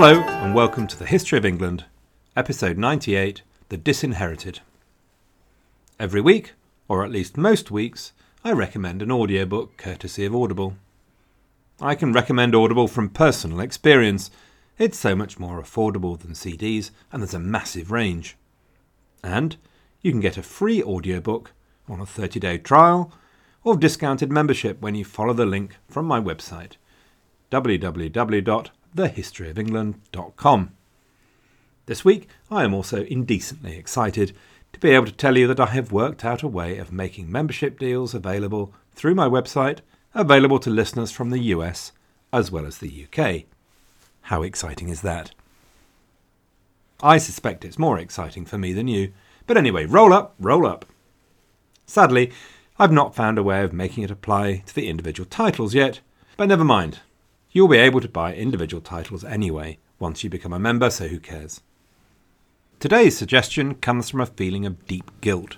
Hello, and welcome to the History of England, episode 98 The Disinherited. Every week, or at least most weeks, I recommend an audiobook courtesy of Audible. I can recommend Audible from personal experience. It's so much more affordable than CDs, and there's a massive range. And you can get a free audiobook on a 30 day trial or discounted membership when you follow the link from my website www.thehistoryofengland.com. This week, I am also indecently excited to be able to tell you that I have worked out a way of making membership deals available through my website, available to listeners from the US as well as the UK. How exciting is that? I suspect it's more exciting for me than you. But anyway, roll up, roll up. Sadly, I've not found a way of making it apply to the individual titles yet, but never mind. You'll be able to buy individual titles anyway once you become a member, so who cares? Today's suggestion comes from a feeling of deep guilt.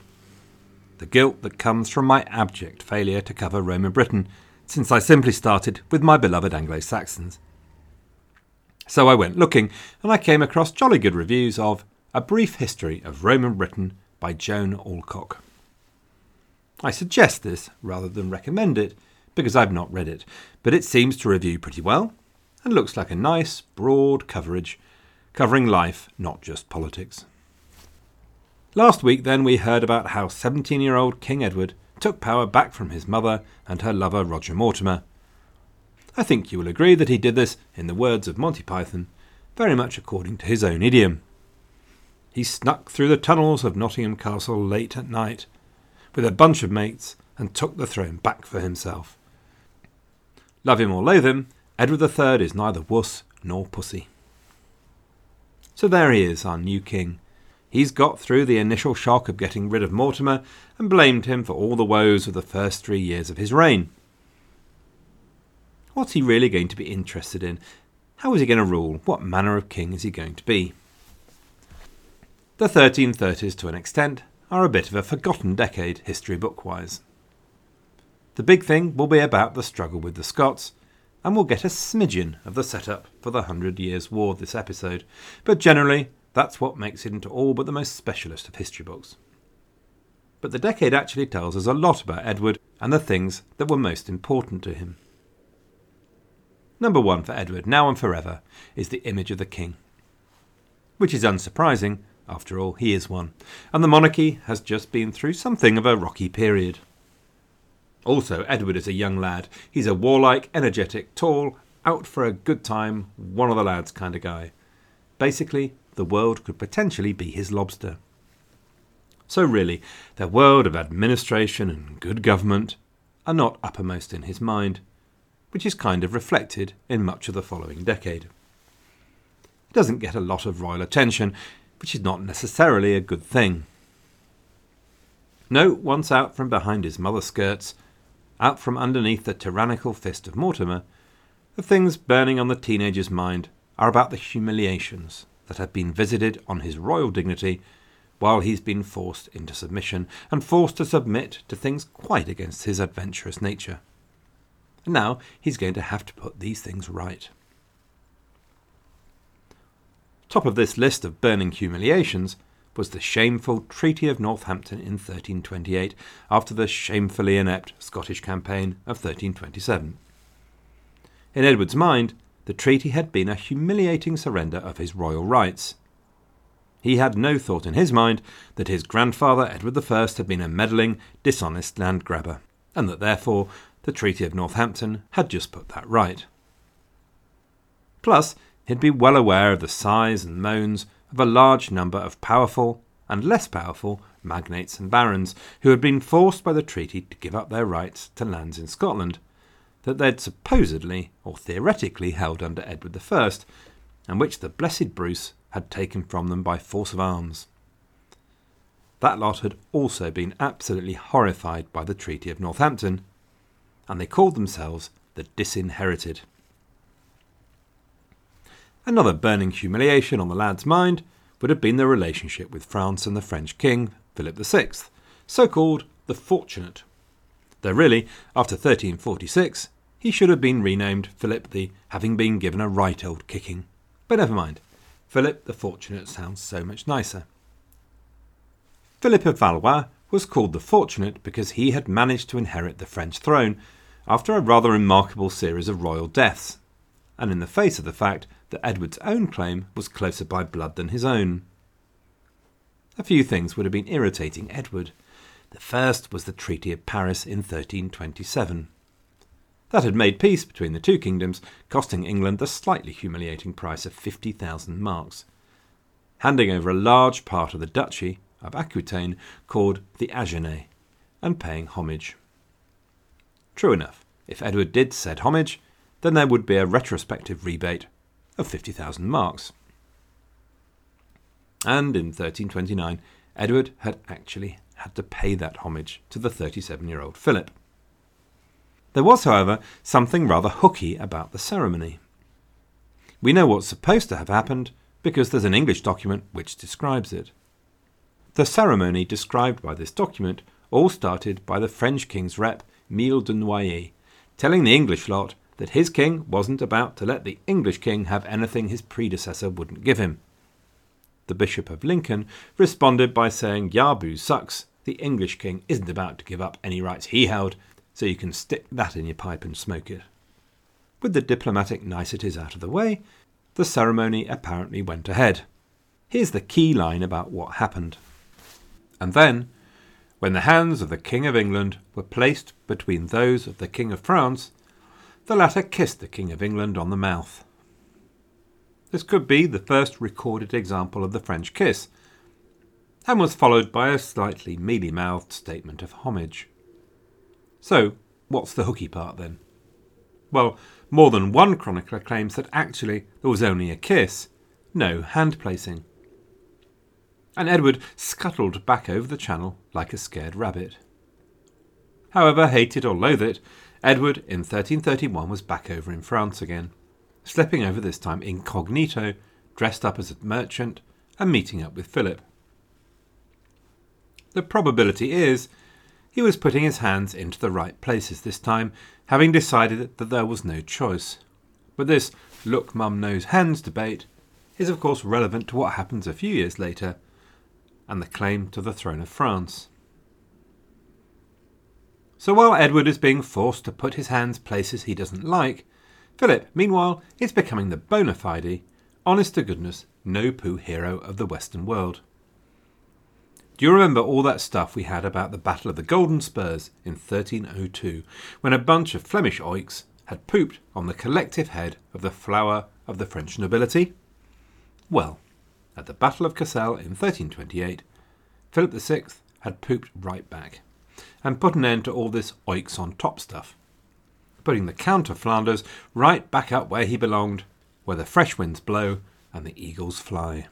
The guilt that comes from my abject failure to cover Roman Britain, since I simply started with my beloved Anglo Saxons. So I went looking, and I came across jolly good reviews of A Brief History of Roman Britain by Joan Alcock. I suggest this rather than recommend it because I've not read it, but it seems to review pretty well and looks like a nice, broad coverage covering life, not just politics. Last week, then, we heard about how 17 year old King Edward took power back from his mother and her lover Roger Mortimer. I think you will agree that he did this, in the words of Monty Python, very much according to his own idiom. He snuck through the tunnels of Nottingham Castle late at night with a bunch of mates and took the throne back for himself. Love him or loathe him, Edward III is neither wuss nor pussy. So there he is, our new king. He's got through the initial shock of getting rid of Mortimer and blamed him for all the woes of the first three years of his reign. What's he really going to be interested in? How is he going to rule? What manner of king is he going to be? The 1330s, to an extent, are a bit of a forgotten decade, history bookwise. The big thing will be about the struggle with the Scots, and we'll get a smidgen of the setup for the Hundred Years' War this episode, but generally, that's what makes it into all but the most specialist of history books. But the decade actually tells us a lot about Edward and the things that were most important to him. Number one for Edward, now and forever, is the image of the king. Which is unsurprising, after all, he is one, and the monarchy has just been through something of a rocky period. Also, Edward is a young lad. He's a warlike, energetic, tall, out for a good time, one of the lads kind of guy. Basically, the world could potentially be his lobster. So, really, the world of administration and good government are not uppermost in his mind, which is kind of reflected in much of the following decade. He doesn't get a lot of royal attention, which is not necessarily a good thing. No, once out from behind his mother's skirts, out from underneath the tyrannical fist of Mortimer, the things burning on the teenager's mind are about the humiliations that have been visited on his royal dignity while he's been forced into submission and forced to submit to things quite against his adventurous nature. And now he's going to have to put these things right. Top of this list of burning humiliations was the shameful Treaty of Northampton in 1328 after the shamefully inept Scottish campaign of 1327. In Edward's mind, the treaty had been a humiliating surrender of his royal rights. He had no thought in his mind that his grandfather Edward I had been a meddling, dishonest land grabber, and that therefore the Treaty of Northampton had just put that right. Plus, he'd be well aware of the sighs and moans of a large number of powerful and less powerful magnates and barons who had been forced by the treaty to give up their rights to lands in Scotland that they'd supposedly or theoretically held under Edward I, and which the blessed Bruce had taken from them by force of arms. That lot had also been absolutely horrified by the Treaty of Northampton, and they called themselves the Disinherited. Another burning humiliation on the lad's mind would have been the relationship with France and the French king, Philip VI, so called the Fortunate. Though really, after 1346, he should have been renamed Philip the Having Been Given a Right Old Kicking. But never mind. Philip the Fortunate sounds so much nicer. Philip of Valois was called the Fortunate because he had managed to inherit the French throne after a rather remarkable series of royal deaths, and in the face of the fact that Edward's own claim was closer by blood than his own. A few things would have been irritating Edward. The first was the Treaty of Paris in 1327. That had made peace between the two kingdoms, costing England the slightly humiliating price of 50,000 marks, handing over a large part of the duchy of Aquitaine called the Agenais, and paying homage. True enough, if Edward did said homage, then there would be a retrospective rebate of 50,000 marks. And in 1329, Edward had actually had to pay that homage to the 37 year old Philip. There was, however, something rather hooky about the ceremony. We know what's supposed to have happened because there's an English document which describes it. The ceremony described by this document all started by the French king's rep, Mille de Noailles, telling the English lot that his king wasn't about to let the English king have anything his predecessor wouldn't give him. The Bishop of Lincoln responded by saying Yabu sucks. The English king isn't about to give up any rights he held, so you can stick that in your pipe and smoke it. With the diplomatic niceties out of the way, the ceremony apparently went ahead. Here's the key line about what happened. And then, when the hands of the King of England were placed between those of the King of France, the latter kissed the King of England on the mouth. This could be the first recorded example of the French kiss, and was followed by a slightly mealy mouthed statement of homage. So, what's the hooky part then? Well, more than one chronicler claims that actually there was only a kiss, no hand placing. And Edward scuttled back over the channel like a scared rabbit. However, hate it or loathe it, Edward in 1331 was back over in France again, slipping over this time incognito, dressed up as a merchant, and meeting up with Philip. The probability is he was putting his hands into the right places this time, having decided that there was no choice. But this look mum knows hands debate is of course relevant to what happens a few years later and the claim to the throne of France. So while Edward is being forced to put his hands places he doesn't like, Philip, meanwhile, is becoming the bona fide, honest to goodness, no poo hero of the Western world. Do you remember all that stuff we had about the Battle of the Golden Spurs in 1302, when a bunch of Flemish oiks had pooped on the collective head of the flower of the French nobility? Well, at the Battle of Cassel in 1328, Philip VI had pooped right back and put an end to all this oiks on top stuff, putting the Count of Flanders right back up where he belonged, where the fresh winds blow and the eagles fly.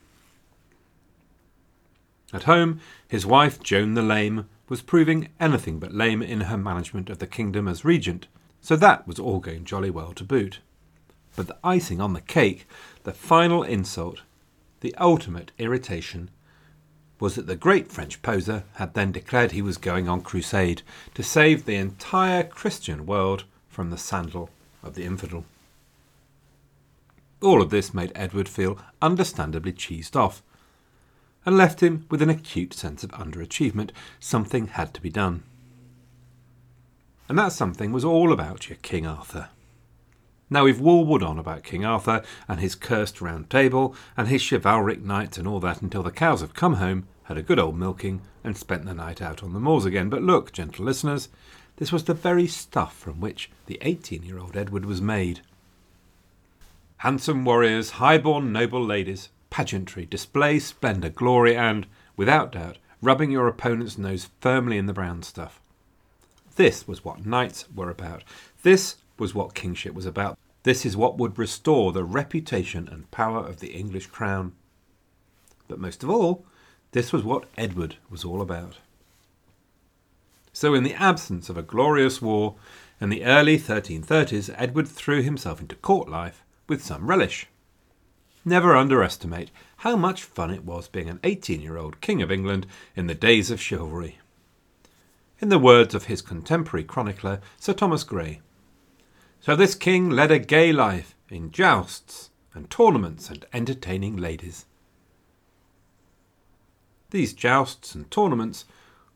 At home, his wife, Joan the Lame, was proving anything but lame in her management of the kingdom as regent, so that was all going jolly well to boot. But the icing on the cake, the final insult, the ultimate irritation, was that the great French poser had then declared he was going on crusade to save the entire Christian world from the sandal of the infidel. All of this made Edward feel understandably cheesed off, and left him with an acute sense of underachievement. Something had to be done. And that something was all about your King Arthur. Now we've warbled on about King Arthur and his cursed round table and his chivalric knights and all that until the cows have come home, had a good old milking, and spent the night out on the moors again. But look, gentle listeners, this was the very stuff from which the eighteen year old Edward was made. Handsome warriors, high born noble ladies, pageantry, display, splendour, glory, and, without doubt, rubbing your opponent's nose firmly in the brown stuff. This was what knights were about. This was what kingship was about. This is what would restore the reputation and power of the English crown. But most of all, this was what Edward was all about. So, in the absence of a glorious war, in the early 1330s, Edward threw himself into court life with some relish. Never underestimate how much fun it was being an 18 year old King of England in the days of chivalry. In the words of his contemporary chronicler, Sir Thomas Gray, So this king led a gay life in jousts and tournaments and entertaining ladies. These jousts and tournaments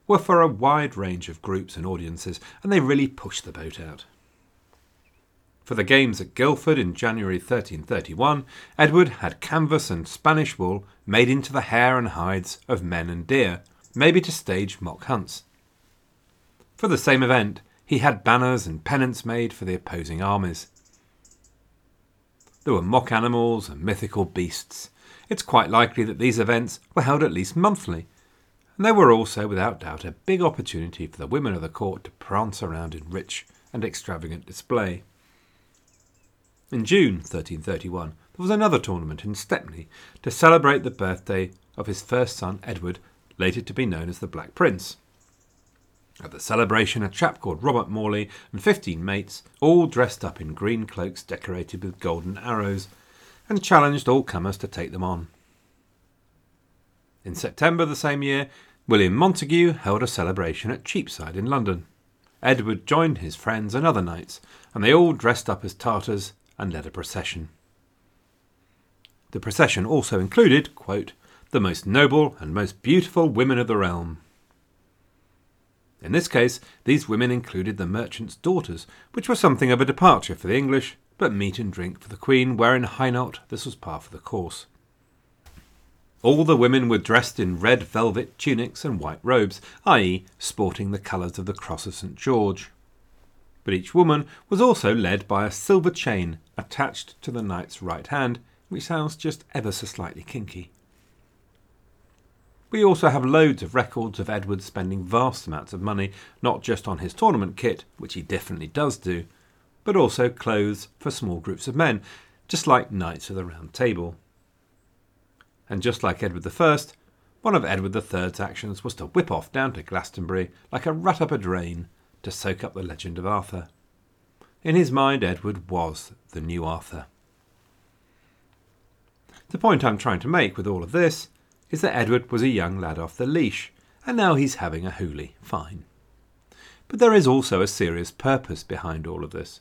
were for a wide range of groups and audiences, and they really pushed the boat out. For the games at Guildford in January 1331, Edward had canvas and Spanish wool made into the hair and hides of men and deer, maybe to stage mock hunts. For the same event, he had banners and pennants made for the opposing armies. There were mock animals and mythical beasts. It's quite likely that these events were held at least monthly, and they were also, without doubt, a big opportunity for the women of the court to prance around in rich and extravagant display. In June 1331, there was another tournament in Stepney to celebrate the birthday of his first son Edward, later to be known as the Black Prince. At the celebration, a chap called Robert Morley and fifteen mates, all dressed up in green cloaks decorated with golden arrows, and challenged all comers to take them on. In September the same year, William Montague held a celebration at Cheapside in London. Edward joined his friends and other knights, and they all dressed up as Tartars and led a procession. The procession also included, quote, the most noble and most beautiful women of the realm. In this case, these women included the merchant's daughters, which was something of a departure for the English, but meat and drink for the Queen, where in Hainault this was par for the course. All the women were dressed in red velvet tunics and white robes, i.e., sporting the colours of the Cross of St. George. But each woman was also led by a silver chain attached to the knight's right hand, which sounds just ever so slightly kinky. We also have loads of records of Edward spending vast amounts of money, not just on his tournament kit, which he definitely does do, but also clothes for small groups of men, just like Knights of the Round Table. And just like Edward I, one of Edward III's actions was to whip off down to Glastonbury like a rat up a drain to soak up the legend of Arthur. In his mind, Edward was the new Arthur. The point I'm trying to make with all of this is that Edward was a young lad off the leash, and now he's having a hoolie. Fine. But there is also a serious purpose behind all of this.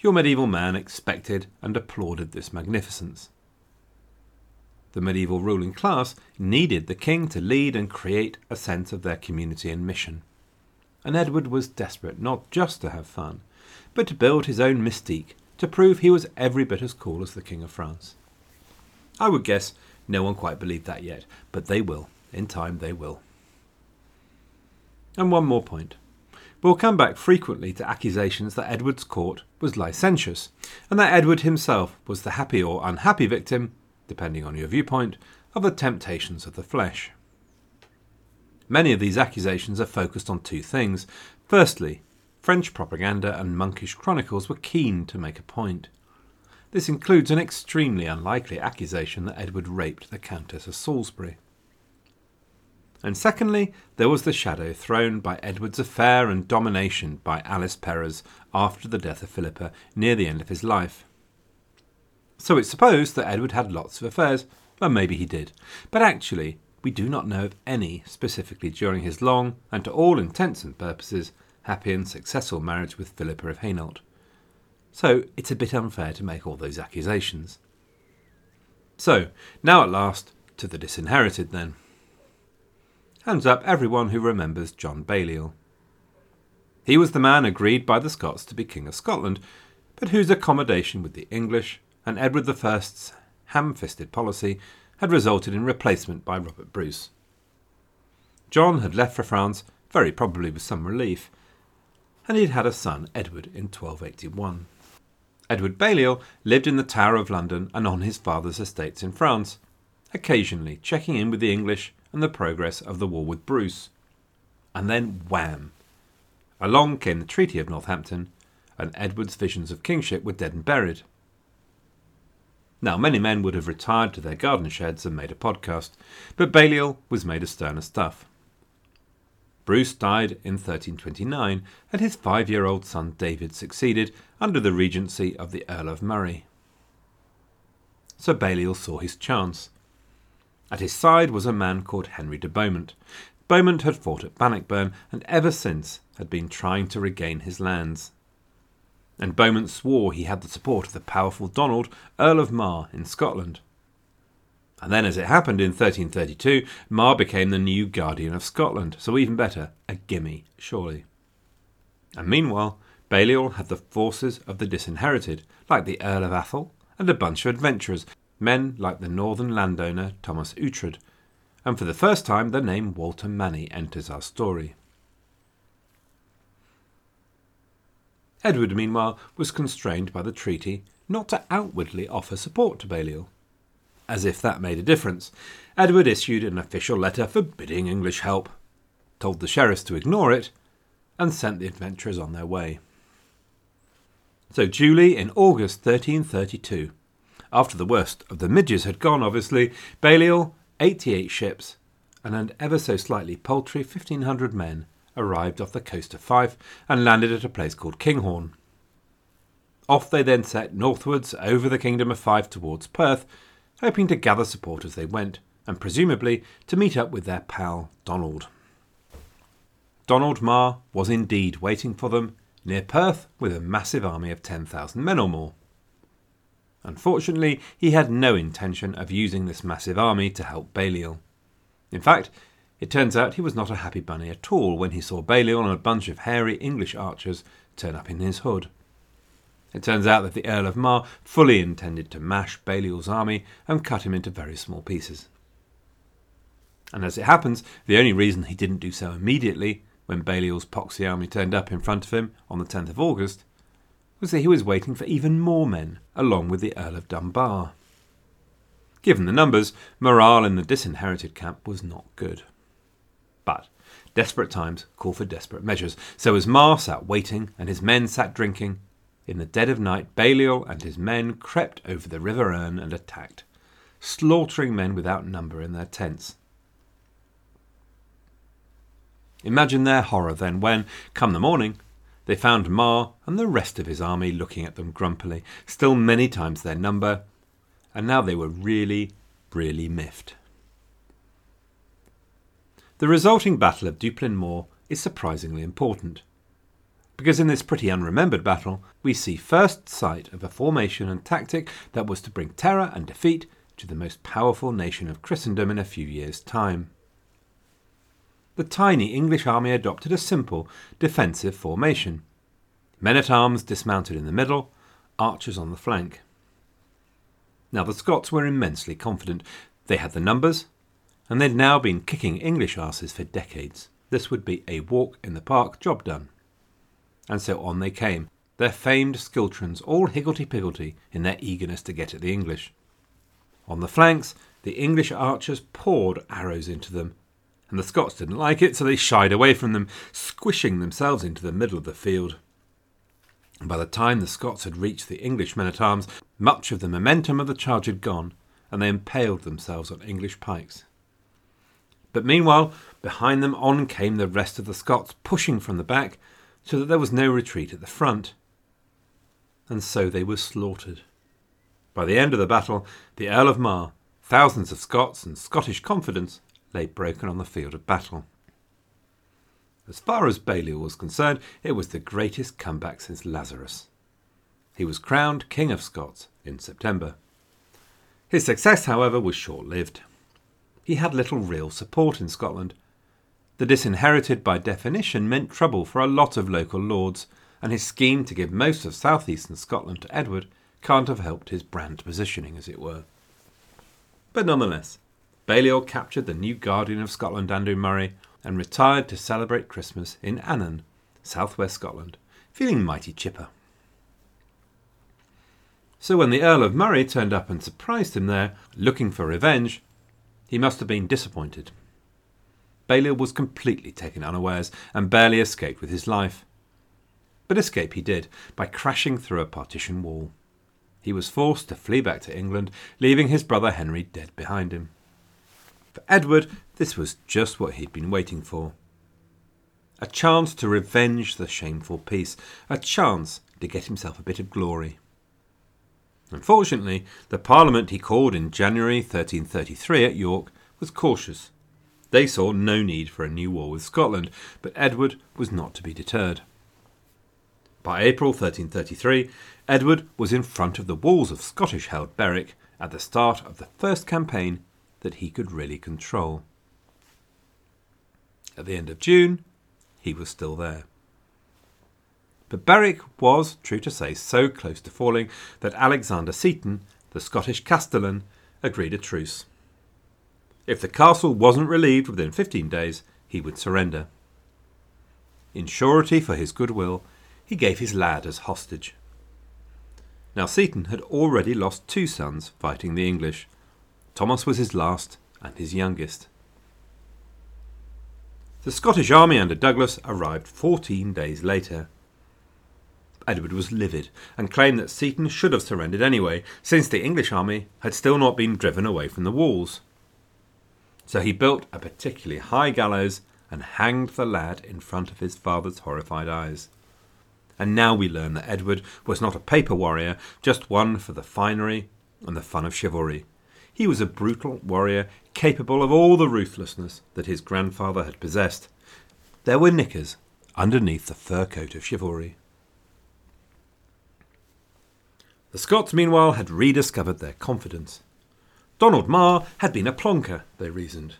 Your medieval man expected and applauded this magnificence. The medieval ruling class needed the king to lead and create a sense of their community and mission. And Edward was desperate not just to have fun, but to build his own mystique to prove he was every bit as cool as the King of France. I would guess no one quite believed that yet, but they will. In time, they will. And one more point. We'll come back frequently to accusations that Edward's court was licentious, and that Edward himself was the happy or unhappy victim depending on your viewpoint, of the temptations of the flesh. Many of these accusations are focused on two things. Firstly, French propaganda and monkish chronicles were keen to make a point. This includes an extremely unlikely accusation that Edward raped the Countess of Salisbury. And secondly, there was the shadow thrown by Edward's affair and domination by Alice Perrers after the death of Philippa near the end of his life. So it's supposed that Edward had lots of affairs, and maybe he did. But actually, we do not know of any specifically during his long, and to all intents and purposes, happy and successful marriage with Philippa of Hainault. So it's a bit unfair to make all those accusations. So, now at last, to the disinherited then. Hands up everyone who remembers John Balliol. He was the man agreed by the Scots to be King of Scotland, but whose accommodation with the English and Edward I's ham fisted policy had resulted in replacement by Robert Bruce. John had left for France, very probably with some relief, and he had had a son, Edward, in 1281. Edward Balliol lived in the Tower of London and on his father's estates in France, occasionally checking in with the English and the progress of the war with Bruce. And then wham! Along came the Treaty of Northampton, and Edward's visions of kingship were dead and buried. Now, many men would have retired to their garden sheds and made a podcast, but Balliol was made of sterner stuff. Bruce died in 1329, and his five year old son David succeeded under the regency of the Earl of Murray. Sir Balliol saw his chance. At his side was a man called Henry de Beaumont. Beaumont had fought at Bannockburn and ever since had been trying to regain his lands. and Beaumont swore he had the support of the powerful Donald, Earl of Mar, in Scotland. And then, as it happened in 1332, Mar became the new Guardian of Scotland, so even better, a gimme, surely. And meanwhile, Balliol had the forces of the disinherited, like the Earl of Athol, and a bunch of adventurers, men like the northern landowner Thomas Ughtred, and for the first time the name Walter Manny enters our story. Edward, meanwhile, was constrained by the treaty not to outwardly offer support to Balliol. As if that made a difference, Edward issued an official letter forbidding English help, told the sheriffs to ignore it, and sent the adventurers on their way. So, duly in August 1332, after the worst of the midges had gone, obviously, Balliol, 88 ships, and an ever so slightly paltry 1,500 men arrived off the coast of Fife and landed at a place called Kinghorn. Off they then set northwards over the kingdom of Fife towards Perth, hoping to gather support as they went, and presumably to meet up with their pal Donald. Donald Mar was indeed waiting for them near Perth with a massive army of 10,000 men or more. Unfortunately, he had no intention of using this massive army to help Balliol. In fact, it turns out he was not a happy bunny at all when he saw Balliol and a bunch of hairy English archers turn up in his hood. It turns out that the Earl of Mar fully intended to mash Balliol's army and cut him into very small pieces. And as it happens, the only reason he didn't do so immediately, when Balliol's poxy army turned up in front of him on the 10th of August, was that he was waiting for even more men, along with the Earl of Dunbar. Given the numbers, morale in the disinherited camp was not good. But desperate times call for desperate measures. So as Mar sat waiting and his men sat drinking, in the dead of night Balliol and his men crept over the River Earn and attacked, slaughtering men without number in their tents. Imagine their horror then when, come the morning, they found Mar and the rest of his army looking at them grumpily, still many times their number, and now they were really, really miffed. The resulting Battle of Duplin Moor is surprisingly important, because in this pretty unremembered battle, we see first sight of a formation and tactic that was to bring terror and defeat to the most powerful nation of Christendom in a few years' time. The tiny English army adopted a simple defensive formation men at arms dismounted in the middle, archers on the flank. Now, the Scots were immensely confident. They had the numbers, and they'd now been kicking English asses for decades. This would be a walk in the park job done. And so on they came, their famed schiltrons all higgledy-piggledy in their eagerness to get at the English. On the flanks, the English archers poured arrows into them, and the Scots didn't like it, so they shied away from them, squishing themselves into the middle of the field. And by the time the Scots had reached the English men at arms, much of the momentum of the charge had gone, and they impaled themselves on English pikes. But meanwhile, behind them on came the rest of the Scots, pushing from the back, so that there was no retreat at the front. And so they were slaughtered. By the end of the battle, the Earl of Mar, thousands of Scots, and Scottish confidence lay broken on the field of battle. As far as Balliol was concerned, it was the greatest comeback since Lazarus. He was crowned King of Scots in September. His success, however, was short lived he had little real support in Scotland. The disinherited by definition meant trouble for a lot of local lords, and his scheme to give most of southeastern Scotland to Edward can't have helped his brand positioning, as it were. But nonetheless, Balliol captured the new Guardian of Scotland, Andrew Murray, and retired to celebrate Christmas in Annan, southwest Scotland, feeling mighty chipper. So when the Earl of Murray turned up and surprised him there, looking for revenge, he must have been disappointed. Balliol was completely taken unawares and barely escaped with his life. But escape he did by crashing through a partition wall. He was forced to flee back to England, leaving his brother Henry dead behind him. For Edward, this was just what he'd been waiting for. A chance to revenge the shameful peace, a chance to get himself a bit of glory. Unfortunately, the Parliament he called in January 1333 at York was cautious. They saw no need for a new war with Scotland, but Edward was not to be deterred. By April 1333, Edward was in front of the walls of Scottish held Berwick at the start of the first campaign that he could really control. At the end of June, he was still there. But Berwick was, true to say, so close to falling that Alexander Seton, the Scottish castellan, agreed a truce. If the castle wasn't relieved within 15 days, he would surrender. In surety for his goodwill, he gave his lad as hostage. Now Seton had already lost two sons fighting the English. Thomas was his last and his youngest. The Scottish army under Douglas arrived 14 days later. Edward was livid and claimed that Seton should have surrendered anyway, since the English army had still not been driven away from the walls. So he built a particularly high gallows and hanged the lad in front of his father's horrified eyes. And now we learn that Edward was not a paper warrior, just one for the finery and the fun of chivalry. He was a brutal warrior, capable of all the ruthlessness that his grandfather had possessed. There were knickers underneath the fur coat of chivalry. The Scots, meanwhile, had rediscovered their confidence. Donald Mar had been a plonker, they reasoned,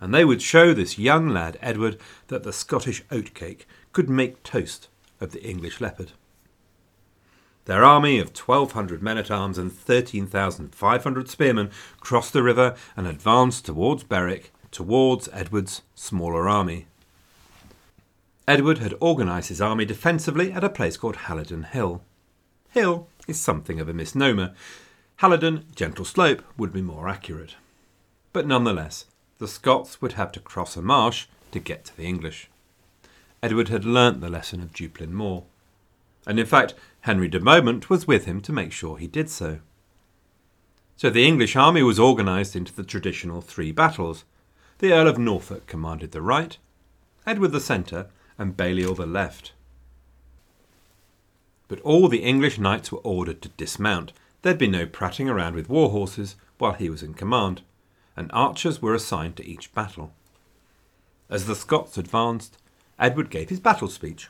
and they would show this young lad Edward that the Scottish oatcake could make toast of the English leopard. Their army of 1,200 men at arms and 13,500 spearmen crossed the river and advanced towards Berwick, towards Edward's smaller army. Edward had organised his army defensively at a place called Halidon Hill. Hill is something of a misnomer. Halidon, gentle slope, would be more accurate. But nonetheless, the Scots would have to cross a marsh to get to the English. Edward had learnt the lesson of Duplin Moor, and in fact, Henry de Beaumont was with him to make sure he did so. So the English army was organised into the traditional three battles. The Earl of Norfolk commanded the right, Edward the centre, and Balliol the left. But all the English knights were ordered to dismount. There'd be no prattling around with war horses while he was in command, and archers were assigned to each battle. As the Scots advanced, Edward gave his battle speech.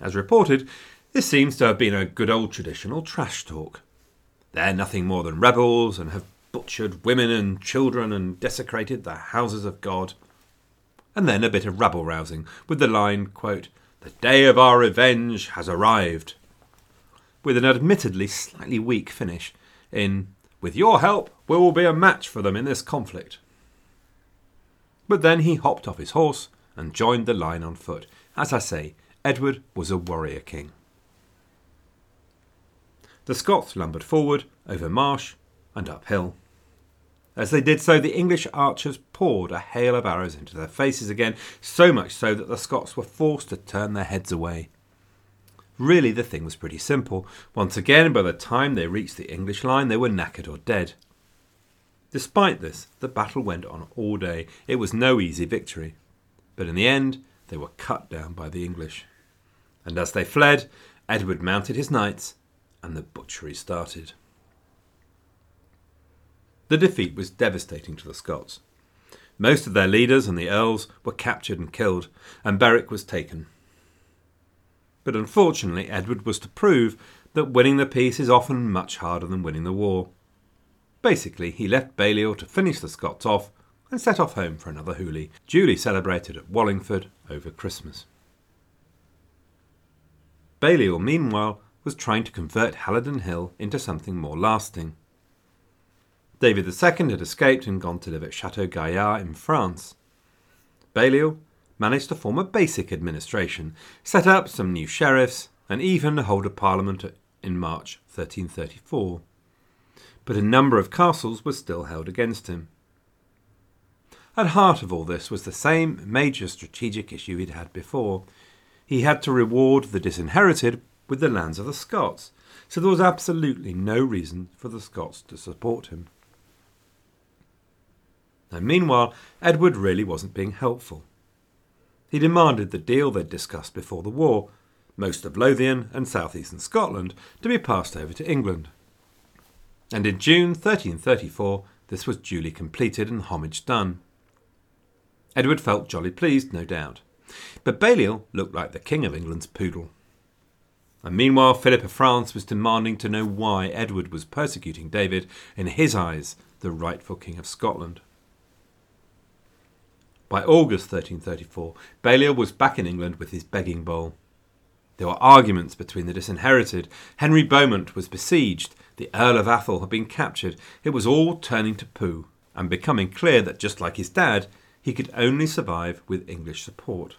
As reported, this seems to have been a good old traditional trash talk. They're nothing more than rebels and have butchered women and children and desecrated the houses of God. And then a bit of rabble rousing with the line, quote, The day of our revenge has arrived with an admittedly slightly weak finish in With your help, we will be a match for them in this conflict. But then he hopped off his horse and joined the line on foot. As I say, Edward was a warrior king. The Scots lumbered forward, over marsh and uphill. As they did so, the English archers poured a hail of arrows into their faces again, so much so that the Scots were forced to turn their heads away. Really, the thing was pretty simple. Once again, by the time they reached the English line, they were knackered or dead. Despite this, the battle went on all day. It was no easy victory. But in the end, they were cut down by the English. And as they fled, Edward mounted his knights, and the butchery started. The defeat was devastating to the Scots. Most of their leaders and the earls were captured and killed, and Berwick was taken but unfortunately Edward was to prove that winning the peace is often much harder than winning the war. Basically, he left Balliol to finish the Scots off and set off home for another hooly, duly celebrated at Wallingford over Christmas. Balliol, meanwhile, was trying to convert Halidon Hill into something more lasting. David II had escaped and gone to live at Chateau Gaillard in France. Balliol managed to form a basic administration, set up some new sheriffs, and even hold a parliament in March 1334. But a number of castles were still held against him. At heart of all this was the same major strategic issue he'd had before. He had to reward the disinherited with the lands of the Scots, so there was absolutely no reason for the Scots to support him. And meanwhile, Edward really wasn't being helpful. He demanded the deal they'd discussed before the war, most of Lothian and southeastern Scotland, to be passed over to England. And in June 1334, this was duly completed and homage done. Edward felt jolly pleased, no doubt, but Balliol looked like the King of England's poodle. And meanwhile, Philip of France was demanding to know why Edward was persecuting David, in his eyes, the rightful King of Scotland. By August 1334, Balliol was back in England with his begging bowl. There were arguments between the disinherited. Henry Beaumont was besieged. The Earl of Athol had been captured. It was all turning to poo and becoming clear that, just like his dad, he could only survive with English support.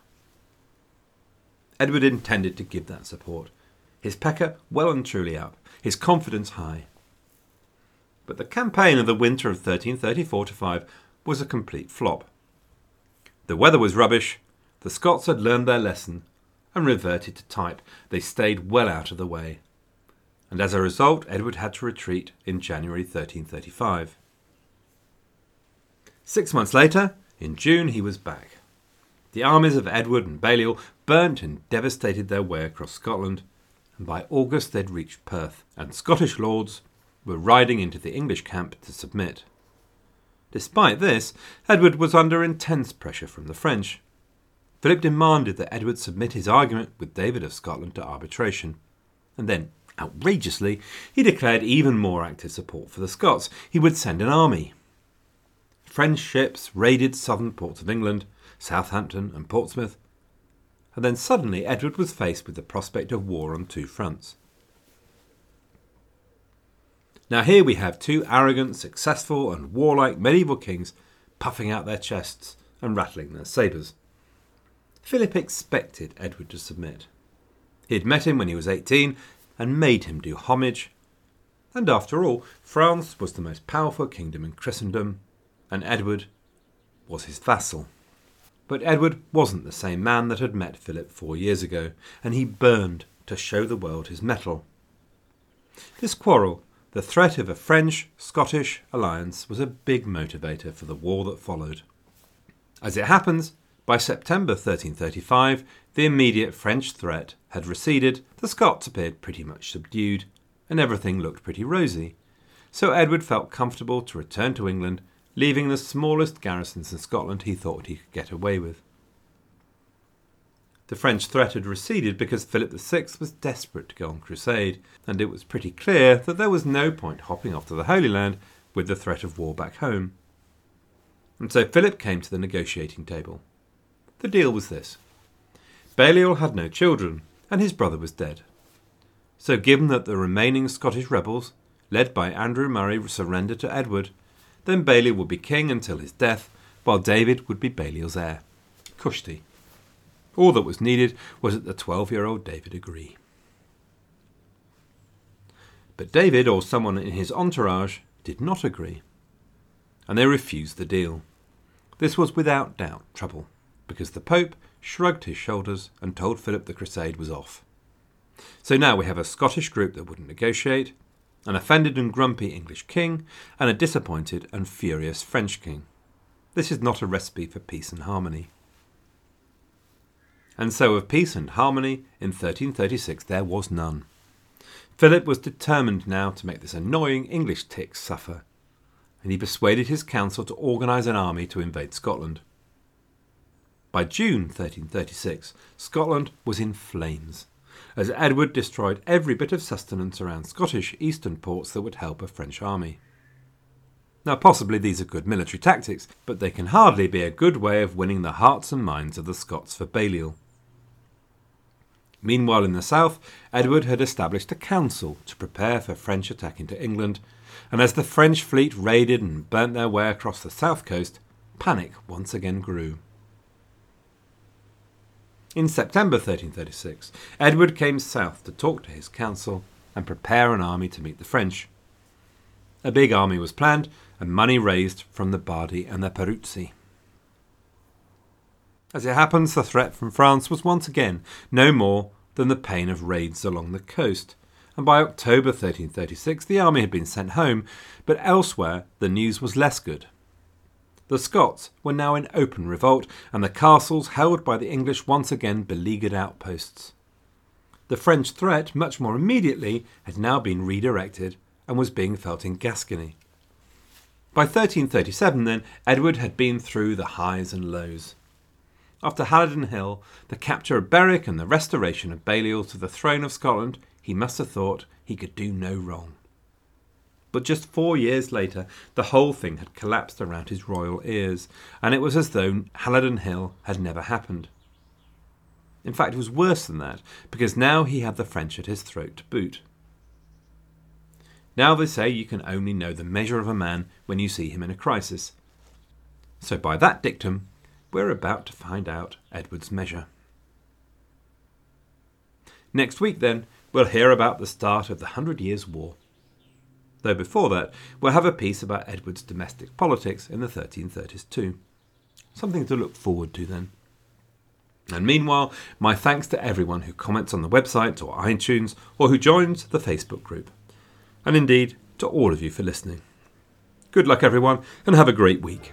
Edward intended to give that support, his pecker well and truly up, his confidence high. But the campaign of the winter of 1334 5 was a complete flop. The weather was rubbish, the Scots had learned their lesson and reverted to type. They stayed well out of the way. And as a result, Edward had to retreat in January 1335. Six months later, in June, he was back. The armies of Edward and Balliol burnt and devastated their way across Scotland, and by August they'd reached Perth, and Scottish lords were riding into the English camp to submit. Despite this, Edward was under intense pressure from the French. Philip demanded that Edward submit his argument with David of Scotland to arbitration, and then, outrageously, he declared even more active support for the Scots. He would send an army. French ships raided southern ports of England, Southampton and Portsmouth, and then suddenly Edward was faced with the prospect of war on two fronts. Now, here we have two arrogant, successful, and warlike medieval kings puffing out their chests and rattling their sabres. Philip expected Edward to submit. He had met him when he was 18 and made him do homage. And after all, France was the most powerful kingdom in Christendom, and Edward was his vassal. But Edward wasn't the same man that had met Philip four years ago, and he burned to show the world his mettle. This quarrel, the threat of a French Scottish alliance, was a big motivator for the war that followed. As it happens, by September 1335, the immediate French threat had receded, the Scots appeared pretty much subdued, and everything looked pretty rosy. So Edward felt comfortable to return to England leaving the smallest garrisons in Scotland he thought he could get away with. The French threat had receded because Philip VI was desperate to go on crusade, and it was pretty clear that there was no point hopping off to the Holy Land with the threat of war back home. And so Philip came to the negotiating table. The deal was this Balliol had no children, and his brother was dead. So, given that the remaining Scottish rebels, led by Andrew Murray, surrendered to Edward, then Balliol would be king until his death, while David would be Balliol's heir. Cushti. All that was needed was that the 12 year old David agree. But David, or someone in his entourage, did not agree, and they refused the deal. This was without doubt trouble, because the Pope shrugged his shoulders and told Philip the crusade was off. So now we have a Scottish group that wouldn't negotiate, an offended and grumpy English king, and a disappointed and furious French king. This is not a recipe for peace and harmony. And so of peace and harmony in 1336 there was none. Philip was determined now to make this annoying English tick suffer, and he persuaded his council to organise an army to invade Scotland. By June 1336, Scotland was in flames as Edward destroyed every bit of sustenance around Scottish eastern ports that would help a French army. Now, possibly these are good military tactics, but they can hardly be a good way of winning the hearts and minds of the Scots for Balliol. Meanwhile, in the south, Edward had established a council to prepare for French attack into England, and as the French fleet raided and burnt their way across the south coast, panic once again grew. In September 1336, Edward came south to talk to his council and prepare an army to meet the French. A big army was planned and money raised from the Bardi and the Peruzzi. As it happens, the threat from France was once again no more than the pain of raids along the coast, and by October 1336 the army had been sent home, but elsewhere the news was less good. The Scots were now in open revolt, and the castles held by the English once again beleaguered outposts. The French threat, much more immediately, had now been redirected and was being felt in Gascony. By 1337, then, Edward had been through the highs and lows. After Halidon Hill, the capture of Berwick, and the restoration of Balliol to the throne of Scotland, he must have thought he could do no wrong. But just four years later, the whole thing had collapsed around his royal ears, and it was as though Halidon Hill had never happened. In fact, it was worse than that, because now he had the French at his throat to boot. Now they say you can only know the measure of a man when you see him in a crisis. So by that dictum, we're about to find out Edward's measure. Next week, then, we'll hear about the start of the Hundred Years' War. Though before that, we'll have a piece about Edward's domestic politics in the 1330s too. Something to look forward to then. And meanwhile, my thanks to everyone who comments on the website or iTunes or who joins the Facebook group. And indeed, to all of you for listening. Good luck, everyone, and have a great week.